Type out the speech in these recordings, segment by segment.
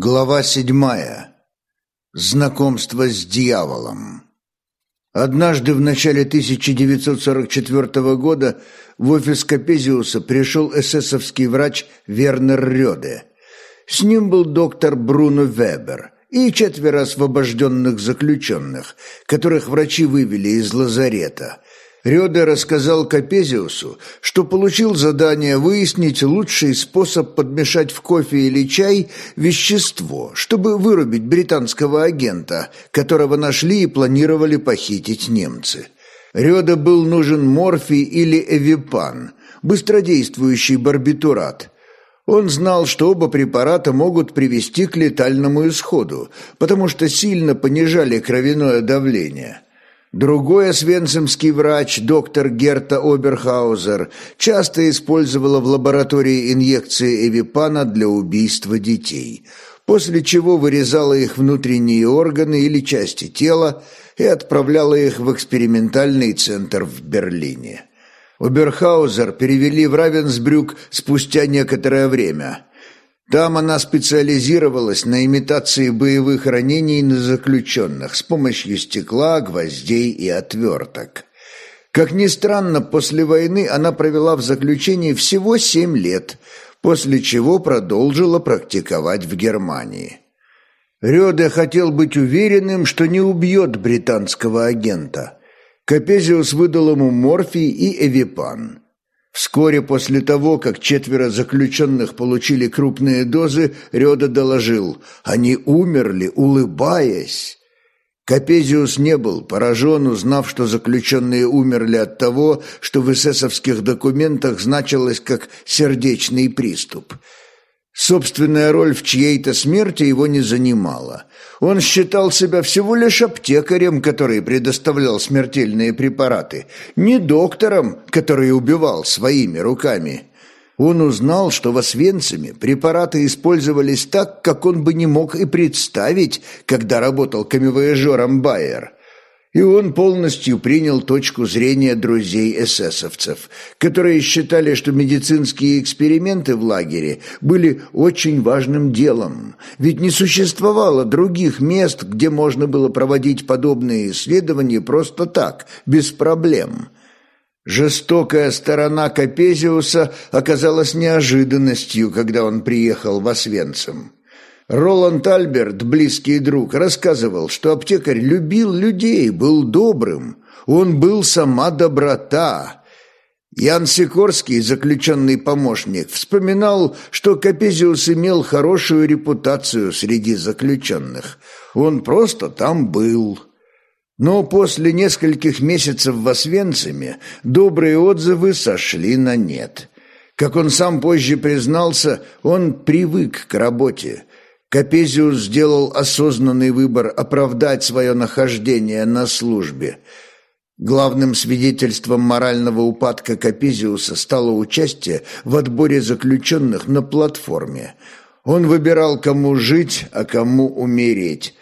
Глава седьмая. Знакомство с дьяволом. Однажды в начале 1944 года в офис Капезиуса пришел эсэсовский врач Вернер Рёде. С ним был доктор Бруно Вебер и четверо освобожденных заключенных, которых врачи вывели из лазарета – Рёде рассказал Капезиусу, что получил задание выяснить лучший способ подмешать в кофе или чай вещество, чтобы вырубить британского агента, которого нашли и планировали похитить немцы. Рёде был нужен морфий или эвипан, быстродействующий барбитурат. Он знал, что оба препарата могут привести к летальному исходу, потому что сильно понижали кровяное давление – Другой освенцимский врач, доктор Герта Оберхаузер, часто использовала в лаборатории инъекции эвипана для убийства детей, после чего вырезала их внутренние органы или части тела и отправляла их в экспериментальный центр в Берлине. Оберхаузер перевели в Равенсбрюк спустя некоторое время – там она специализировалась на имитации боевых ранений на заключенных с помощью стекла, гвоздей и отверток. Как ни странно, после войны она провела в заключении всего семь лет, после чего продолжила практиковать в Германии. Рёде хотел быть уверенным, что не убьет британского агента. Капезиус выдал ему морфий и эвипан. Вскоре после того, как четверо заключенных получили крупные дозы, Рёда доложил, они умерли, улыбаясь. Капезиус не был поражен, узнав, что заключенные умерли от того, что в эсэсовских документах значилось как «сердечный приступ». Собственная роль в чьей-то смерти его не занимала. Он считал себя всего лишь аптекарем, который предоставлял смертельные препараты, не доктором, который убивал своими руками. Он узнал, что в Освенциме препараты использовались так, как он бы не мог и представить, когда работал камевояжером Байер – и он полностью принял точку зрения друзей эсэсовцев, которые считали, что медицинские эксперименты в лагере были очень важным делом, ведь не существовало других мест, где можно было проводить подобные исследования просто так, без проблем. Жестокая сторона Капезиуса оказалась неожиданностью, когда он приехал в Освенцим. Роланд Альберт, близкий друг, рассказывал, что аптекарь любил людей, был добрым. Он был сама доброта. Ян Сикорский, заключенный помощник, вспоминал, что Капезиус имел хорошую репутацию среди заключенных. Он просто там был. Но после нескольких месяцев в Освенциме добрые отзывы сошли на нет. Как он сам позже признался, он привык к работе – Капезиус сделал осознанный выбор оправдать свое нахождение на службе. Главным свидетельством морального упадка Капезиуса стало участие в отборе заключенных на платформе. Он выбирал, кому жить, а кому умереть,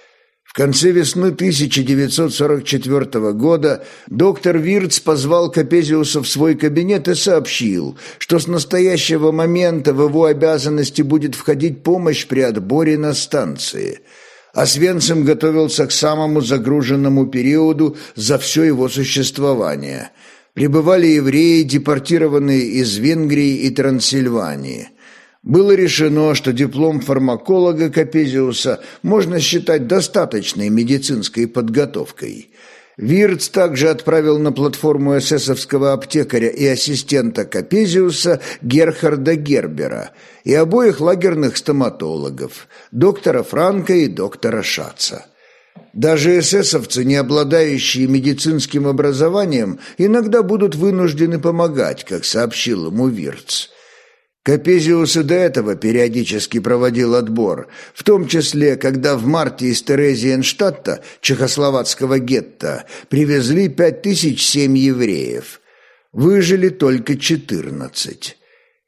конце весны 1944 года доктор Вирц позвал Капезиуса в свой кабинет и сообщил, что с настоящего момента в его обязанности будет входить помощь при отборе на станции. Освенцим готовился к самому загруженному периоду за все его существование. Прибывали евреи, депортированные из Венгрии и Трансильвании – было решено, что диплом фармаколога Капезиуса можно считать достаточной медицинской подготовкой. Вирц также отправил на платформу эсэсовского аптекаря и ассистента Капезиуса Герхарда Гербера и обоих лагерных стоматологов, доктора Франка и доктора Шаца. Даже эсэсовцы, не обладающие медицинским образованием, иногда будут вынуждены помогать, как сообщил ему Вирц. Капезиус и до этого периодически проводил отбор, в том числе, когда в марте из Терезиенштадта, чехословацкого гетто, привезли 5007 евреев. Выжили только 14.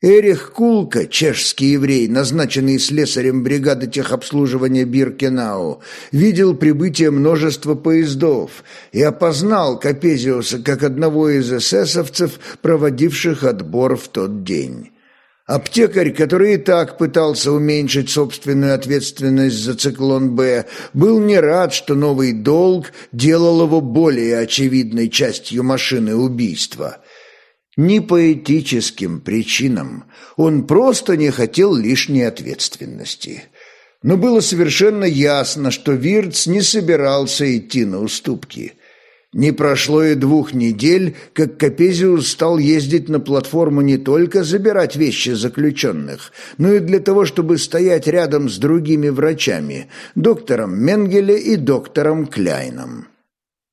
Эрих Кулка, чешский еврей, назначенный слесарем бригады техобслуживания Биркенау, видел прибытие множества поездов и опознал Капезиуса как одного из эсэсовцев, проводивших отбор в тот день. Аптекарь, который и так пытался уменьшить собственную ответственность за циклон «Б», был не рад, что новый долг делал его более очевидной частью машины убийства. Ни по этическим причинам, он просто не хотел лишней ответственности. Но было совершенно ясно, что Вирц не собирался идти на уступки – не прошло и двух недель, как Капезиус стал ездить на платформу не только забирать вещи заключенных, но и для того, чтобы стоять рядом с другими врачами, доктором Менгеле и доктором Кляйном.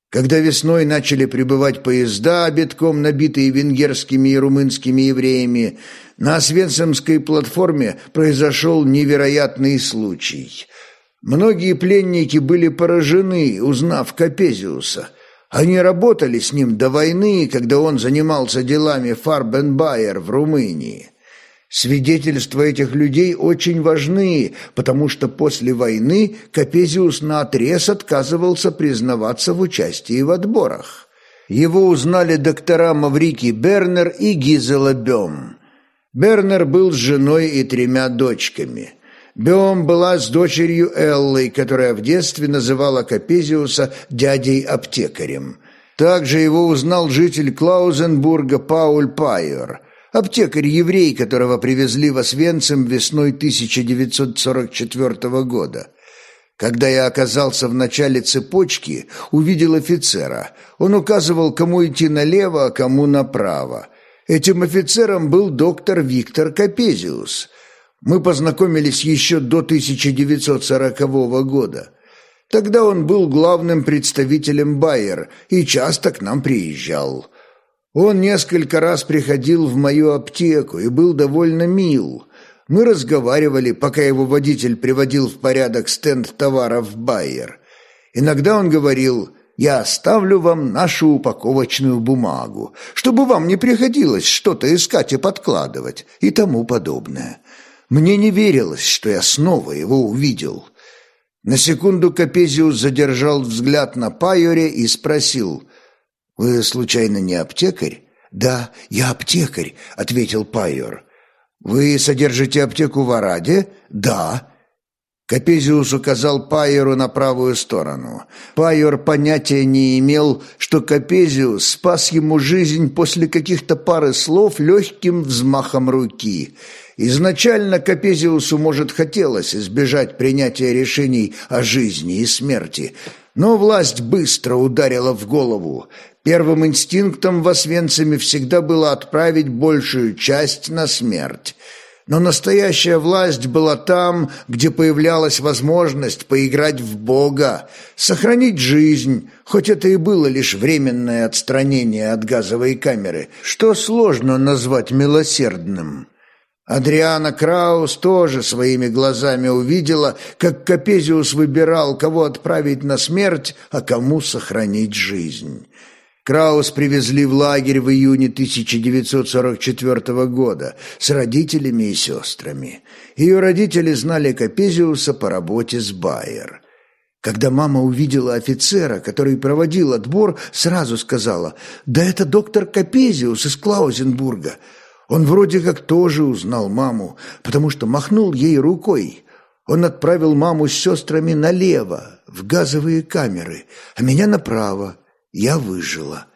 Когда весной начали прибывать поезда, битком набитые венгерскими и румынскими евреями, на Освенцимской платформе произошел невероятный случай. Многие пленники были поражены, узнав Капезиуса – они работали с ним до войны, когда он занимался делами Фарбенбайер в Румынии. Свидетельства этих людей очень важны, потому что после войны Капезиус наотрез отказывался признаваться в участии в отборах. Его узнали доктора Маврики Бернер и Гизела Бем. Бернер был с женой и тремя дочками – Беом была с дочерью Эллой, которая в детстве называла Капезиуса дядей-аптекарем. Также его узнал житель Клаузенбурга Пауль Пайер, аптекарь-еврей, которого привезли в Освенцим весной 1944 года. Когда я оказался в начале цепочки, увидел офицера. Он указывал, кому идти налево, а кому направо. Этим офицером был доктор Виктор Капезиус – мы познакомились еще до 1940 года. Тогда он был главным представителем Байер и часто к нам приезжал. Он несколько раз приходил в мою аптеку и был довольно мил. Мы разговаривали, пока его водитель приводил в порядок стенд товаров Байер. Иногда он говорил «Я оставлю вам нашу упаковочную бумагу, чтобы вам не приходилось что-то искать и подкладывать» и тому подобное. Мне не верилось, что я снова его увидел. На секунду Капезиус задержал взгляд на Пайоре и спросил, «Вы, случайно, не аптекарь?» «Да, я аптекарь», — ответил Пайор. «Вы содержите аптеку в Араде?» «Да». Капезиус указал Пайору на правую сторону. Пайор понятия не имел, что Капезиус спас ему жизнь после каких-то пары слов легким взмахом руки — Изначально Капезиусу, может, хотелось избежать принятия решений о жизни и смерти, но власть быстро ударила в голову. Первым инстинктом в Освенциме всегда было отправить большую часть на смерть. Но настоящая власть была там, где появлялась возможность поиграть в Бога, сохранить жизнь, хоть это и было лишь временное отстранение от газовой камеры, что сложно назвать милосердным. Адриана Краус тоже своими глазами увидела, как Капезиус выбирал, кого отправить на смерть, а кому сохранить жизнь. Краус привезли в лагерь в июне 1944 года с родителями и сестрами. Ее родители знали Капезиуса по работе с Байер. Когда мама увидела офицера, который проводил отбор, сразу сказала «Да это доктор Капезиус из Клаузенбурга». Он вроде как тоже узнал маму, потому что махнул ей рукой. Он отправил маму с сестрами налево, в газовые камеры, а меня направо. Я выжила.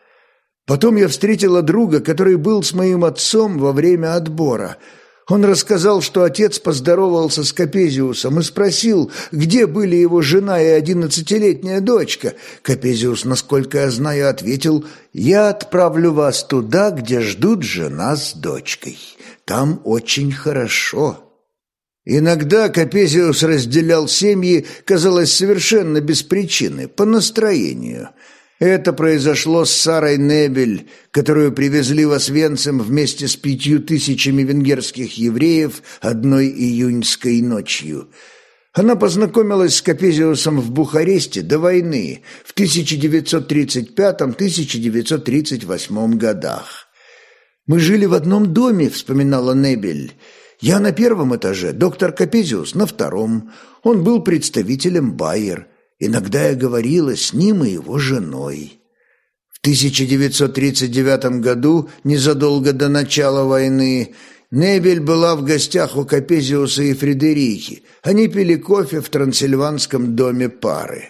Потом я встретила друга, который был с моим отцом во время отбора – он рассказал, что отец поздоровался с Капезиусом и спросил, где были его жена и одиннадцатилетняя дочка. Капезиус, насколько я знаю, ответил, «Я отправлю вас туда, где ждут жена с дочкой. Там очень хорошо». Иногда Капезиус разделял семьи, казалось, совершенно без причины, по настроению – это произошло с Сарой Небель, которую привезли в Освенцим вместе с пятью тысячами венгерских евреев одной июньской ночью. Она познакомилась с Капезиусом в Бухаресте до войны в 1935-1938 годах. «Мы жили в одном доме», — вспоминала Небель. «Я на первом этаже, доктор Капезиус на втором. Он был представителем Байер». Иногда я говорила с ним и его женой. В 1939 году, незадолго до начала войны, Небель была в гостях у Капезиуса и Фредерики. Они пили кофе в трансильванском доме пары.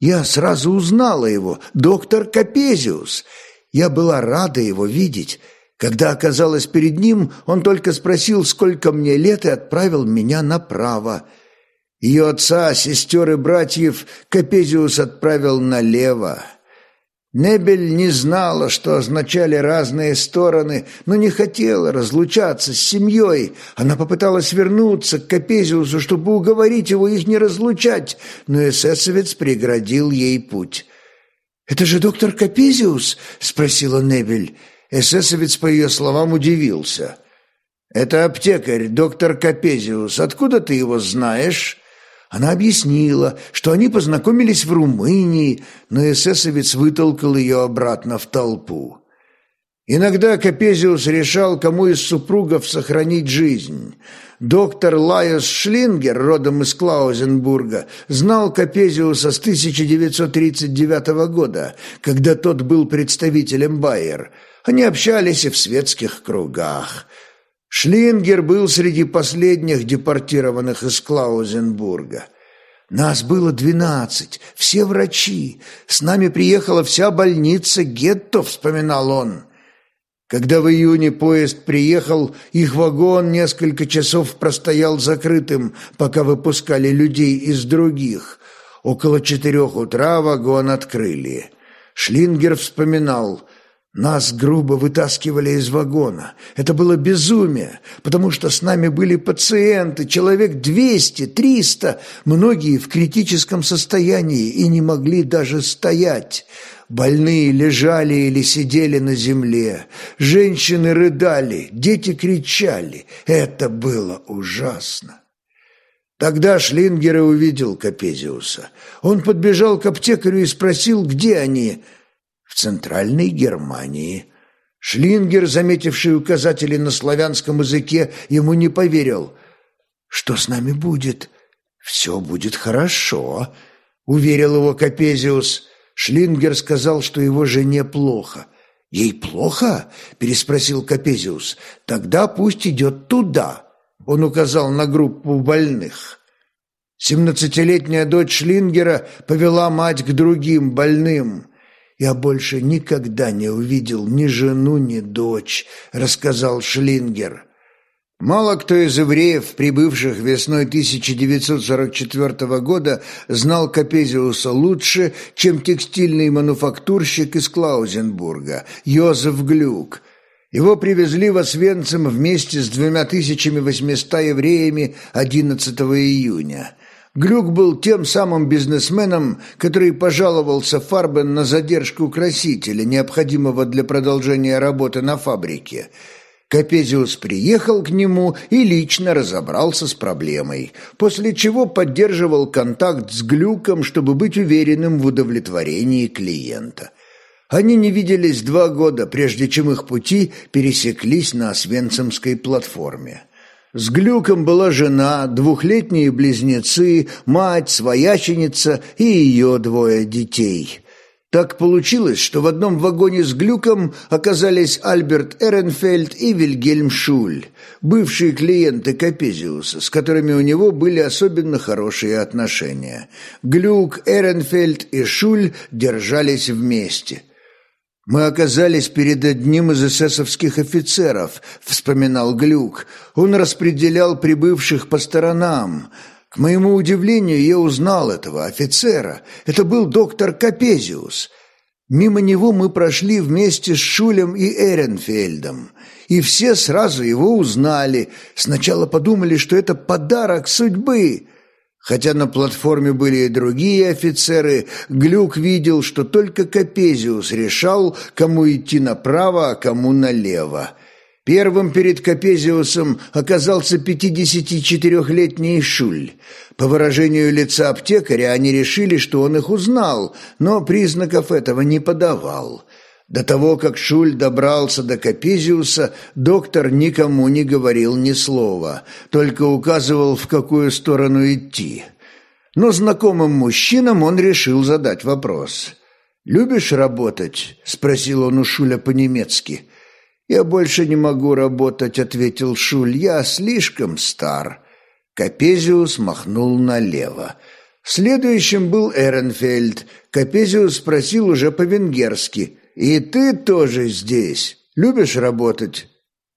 Я сразу узнала его, доктор Капезиус. Я была рада его видеть. Когда оказалась перед ним, он только спросил, сколько мне лет, и отправил меня направо. Ее отца, сестер и братьев Капезиус отправил налево. Небель не знала, что означали разные стороны, но не хотела разлучаться с семьей. Она попыталась вернуться к Капезиусу, чтобы уговорить его их не разлучать, но эсэсовец преградил ей путь. «Это же доктор Капезиус?» — спросила Небель. Эсэсовец, по ее словам, удивился. «Это аптекарь, доктор Капезиус. Откуда ты его знаешь?» Она объяснила, что они познакомились в Румынии, но эсэсовец вытолкал ее обратно в толпу. Иногда Капезиус решал, кому из супругов сохранить жизнь. Доктор Лайос Шлингер, родом из Клаузенбурга, знал Капезиуса с 1939 года, когда тот был представителем Байер. Они общались и в светских кругах. Шлингер был среди последних депортированных из Клаузенбурга. Нас было двенадцать, все врачи. С нами приехала вся больница гетто, вспоминал он. Когда в июне поезд приехал, их вагон несколько часов простоял закрытым, пока выпускали людей из других. Около четырех утра вагон открыли. Шлингер вспоминал – нас грубо вытаскивали из вагона. Это было безумие, потому что с нами были пациенты, человек двести, триста, многие в критическом состоянии и не могли даже стоять. Больные лежали или сидели на земле, женщины рыдали, дети кричали. Это было ужасно. Тогда Шлингер и увидел Капезиуса. Он подбежал к аптекарю и спросил, где они – в Центральной Германии. Шлингер, заметивший указатели на славянском языке, ему не поверил. «Что с нами будет?» «Все будет хорошо», — уверил его Капезиус. Шлингер сказал, что его жене плохо. «Ей плохо?» – переспросил Капезиус. «Тогда пусть идет туда», – он указал на группу больных. Семнадцатилетняя дочь Шлингера повела мать к другим больным. «Я больше никогда не увидел ни жену, ни дочь», — рассказал Шлингер. Мало кто из евреев, прибывших весной 1944 года, знал Капезиуса лучше, чем текстильный мануфактурщик из Клаузенбурга, Йозеф Глюк. Его привезли в Освенцим вместе с двумя тысячами восьмиста евреями 11 июня. Глюк был тем самым бизнесменом, который пожаловался Фарбен на задержку красителя, необходимого для продолжения работы на фабрике. Капезиус приехал к нему и лично разобрался с проблемой, после чего поддерживал контакт с Глюком, чтобы быть уверенным в удовлетворении клиента. Они не виделись два года, прежде чем их пути пересеклись на Освенцимской платформе. С Глюком была жена, двухлетние близнецы, мать, свояченица и ее двое детей. Так получилось, что в одном вагоне с Глюком оказались Альберт Эренфельд и Вильгельм Шуль, бывшие клиенты Капезиуса, с которыми у него были особенно хорошие отношения. Глюк, Эренфельд и Шуль держались вместе – «Мы оказались перед одним из эсэсовских офицеров», — вспоминал Глюк. «Он распределял прибывших по сторонам. К моему удивлению, я узнал этого офицера. Это был доктор Капезиус. Мимо него мы прошли вместе с Шулем и Эренфельдом. И все сразу его узнали. Сначала подумали, что это подарок судьбы». Хотя на платформе были и другие офицеры, Глюк видел, что только Капезиус решал, кому идти направо, а кому налево. Первым перед Капезиусом оказался 54-летний Шуль. По выражению лица аптекаря они решили, что он их узнал, но признаков этого не подавал. До того, как Шуль добрался до Капезиуса, доктор никому не говорил ни слова, только указывал, в какую сторону идти. Но знакомым мужчинам он решил задать вопрос. «Любишь работать?» – спросил он у Шуля по-немецки. «Я больше не могу работать», — ответил Шуль. «Я слишком стар». Капезиус махнул налево. Следующим был Эренфельд. Капезиус спросил уже по-венгерски. «И ты тоже здесь? Любишь работать?»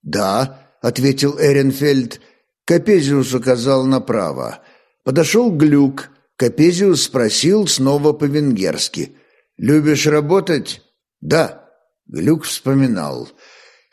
«Да», — ответил Эренфельд. Капезиус указал направо. Подошел Глюк. Капезиус спросил снова по-венгерски. «Любишь работать?» «Да», — Глюк вспоминал.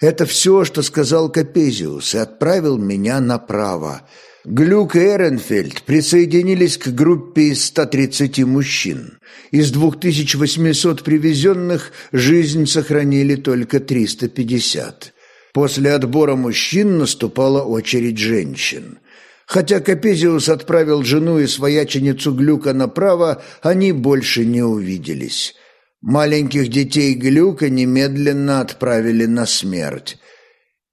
«Это все, что сказал Капезиус, и отправил меня направо. Глюк и Эренфельд присоединились к группе из 130 мужчин. Из 2800 привезенных жизнь сохранили только 350. После отбора мужчин наступала очередь женщин. Хотя Капезиус отправил жену и свояченицу Глюка направо, они больше не увиделись. Маленьких детей Глюка немедленно отправили на смерть.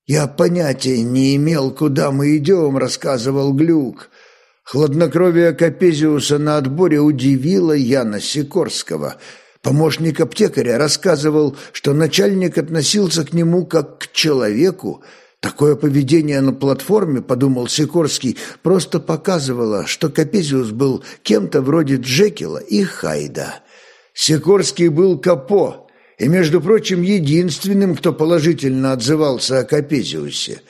«Я понятия не имел, куда мы идем», — рассказывал Глюк. Хладнокровие Капезиуса на отборе удивило Яна Сикорского. Помощник аптекаря рассказывал, что начальник относился к нему как к человеку. Такое поведение на платформе, подумал Сикорский, просто показывало, что Капезиус был кем-то вроде Джекила и Хайда. Сикорский был капо, и, между прочим, единственным, кто положительно отзывался о Капезиусе.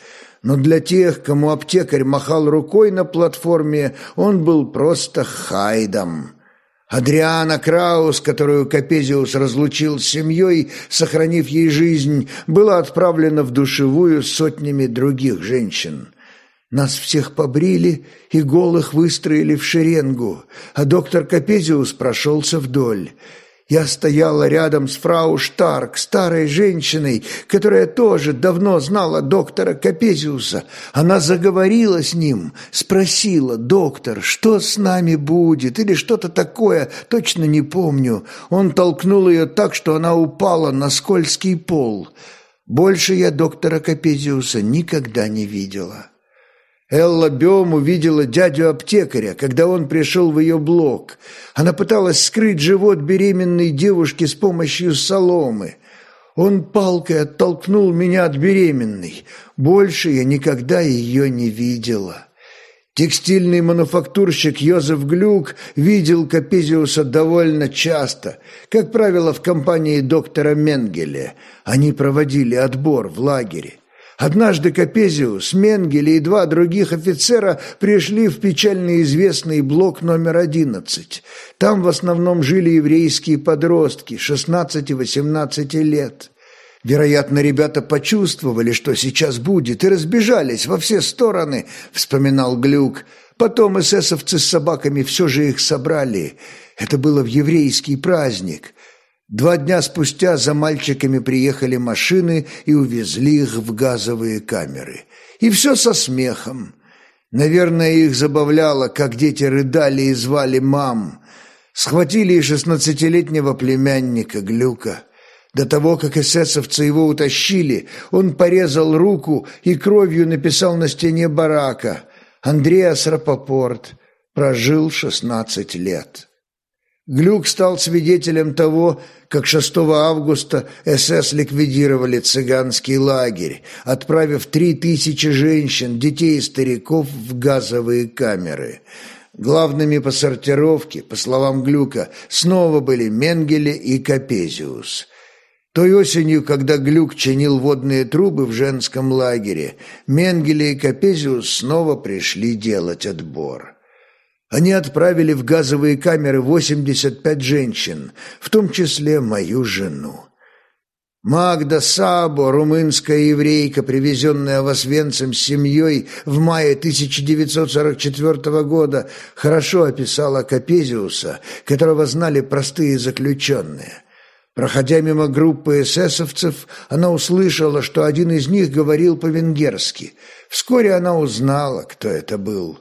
Но для тех, кому аптекарь махал рукой на платформе, он был просто хайдом. Адриана Краус, которую Капезиус разлучил с семьей, сохранив ей жизнь, была отправлена в душевую сотнями других женщин. Нас всех побрили и голых выстроили в шеренгу, а доктор Капезиус прошелся вдоль. Я стояла рядом с фрау Штарк, старой женщиной, которая тоже давно знала доктора Капезиуса. Она заговорила с ним, спросила, «Доктор, что с нами будет?» или что-то такое, точно не помню. Он толкнул ее так, что она упала на скользкий пол. Больше я доктора Капезиуса никогда не видела. Элла Бем увидела дядю-аптекаря, когда он пришел в ее блок. Она пыталась скрыть живот беременной девушки с помощью соломы. Он палкой оттолкнул меня от беременной. Больше я никогда ее не видела. Текстильный мануфактурщик Йозеф Глюк видел Капезиуса довольно часто, как правило, в компании доктора Менгеле. Они проводили отбор в лагере. Однажды Капезиус, Менгеле и два других офицера пришли в печально известный блок номер 11. Там в основном жили еврейские подростки, 16-18 лет. Вероятно, ребята почувствовали, что сейчас будет, и разбежались во все стороны, вспоминал Глюк. Потом эсэсовцы с собаками все же их собрали. Это было в еврейский праздник. Два дня спустя за мальчиками приехали машины и увезли их в газовые камеры. И все со смехом. Наверное, их забавляло, как дети рыдали и звали мам. Схватили и шестнадцатилетнего племянника Глюка. До того, как эсэсовцы его утащили, он порезал руку и кровью написал на стене барака «Андреас Рапопорт прожил шестнадцать лет». Глюк стал свидетелем того, как 6 августа СС ликвидировали цыганский лагерь, отправив три тысячи женщин, детей и стариков в газовые камеры. Главными по сортировке, по словам Глюка, снова были Менгеле и Капезиус. Той осенью, когда Глюк чинил водные трубы в женском лагере, Менгеле и Капезиус снова пришли делать отбор. Они отправили в газовые камеры 85 женщин, в том числе мою жену. Магда Сабо, румынская еврейка, привезенная в Освенцим с семьей в мае 1944 года, хорошо описала Капезиуса, которого знали простые заключенные. Проходя мимо группы эсэсовцев, она услышала, что один из них говорил по-венгерски. Вскоре она узнала, кто это был.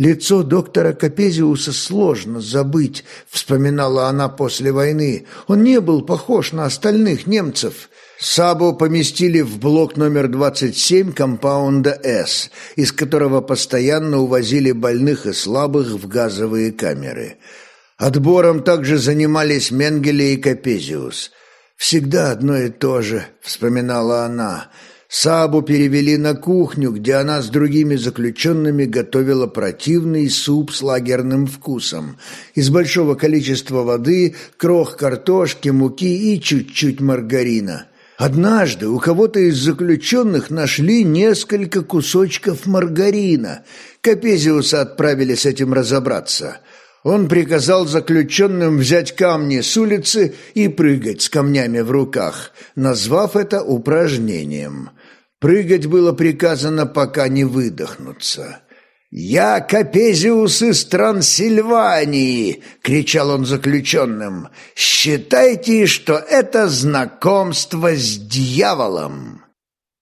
Лицо доктора Капезиуса сложно забыть, вспоминала она после войны. Он не был похож на остальных немцев. Сабо поместили в блок номер 27 компаунда «С», из которого постоянно увозили больных и слабых в газовые камеры. Отбором также занимались Менгеле и Капезиус. «Всегда одно и то же», — вспоминала она. Сабу перевели на кухню, где она с другими заключенными готовила противный суп с лагерным вкусом. Из большого количества воды, крох картошки, муки и чуть-чуть маргарина. Однажды у кого-то из заключенных нашли несколько кусочков маргарина. Капезиуса отправили с этим разобраться. Он приказал заключенным взять камни с улицы и прыгать с камнями в руках, назвав это упражнением. Прыгать было приказано, пока не выдохнуться. «Я Капезиус из Трансильвании!» — кричал он заключенным. «Считайте, что это знакомство с дьяволом!»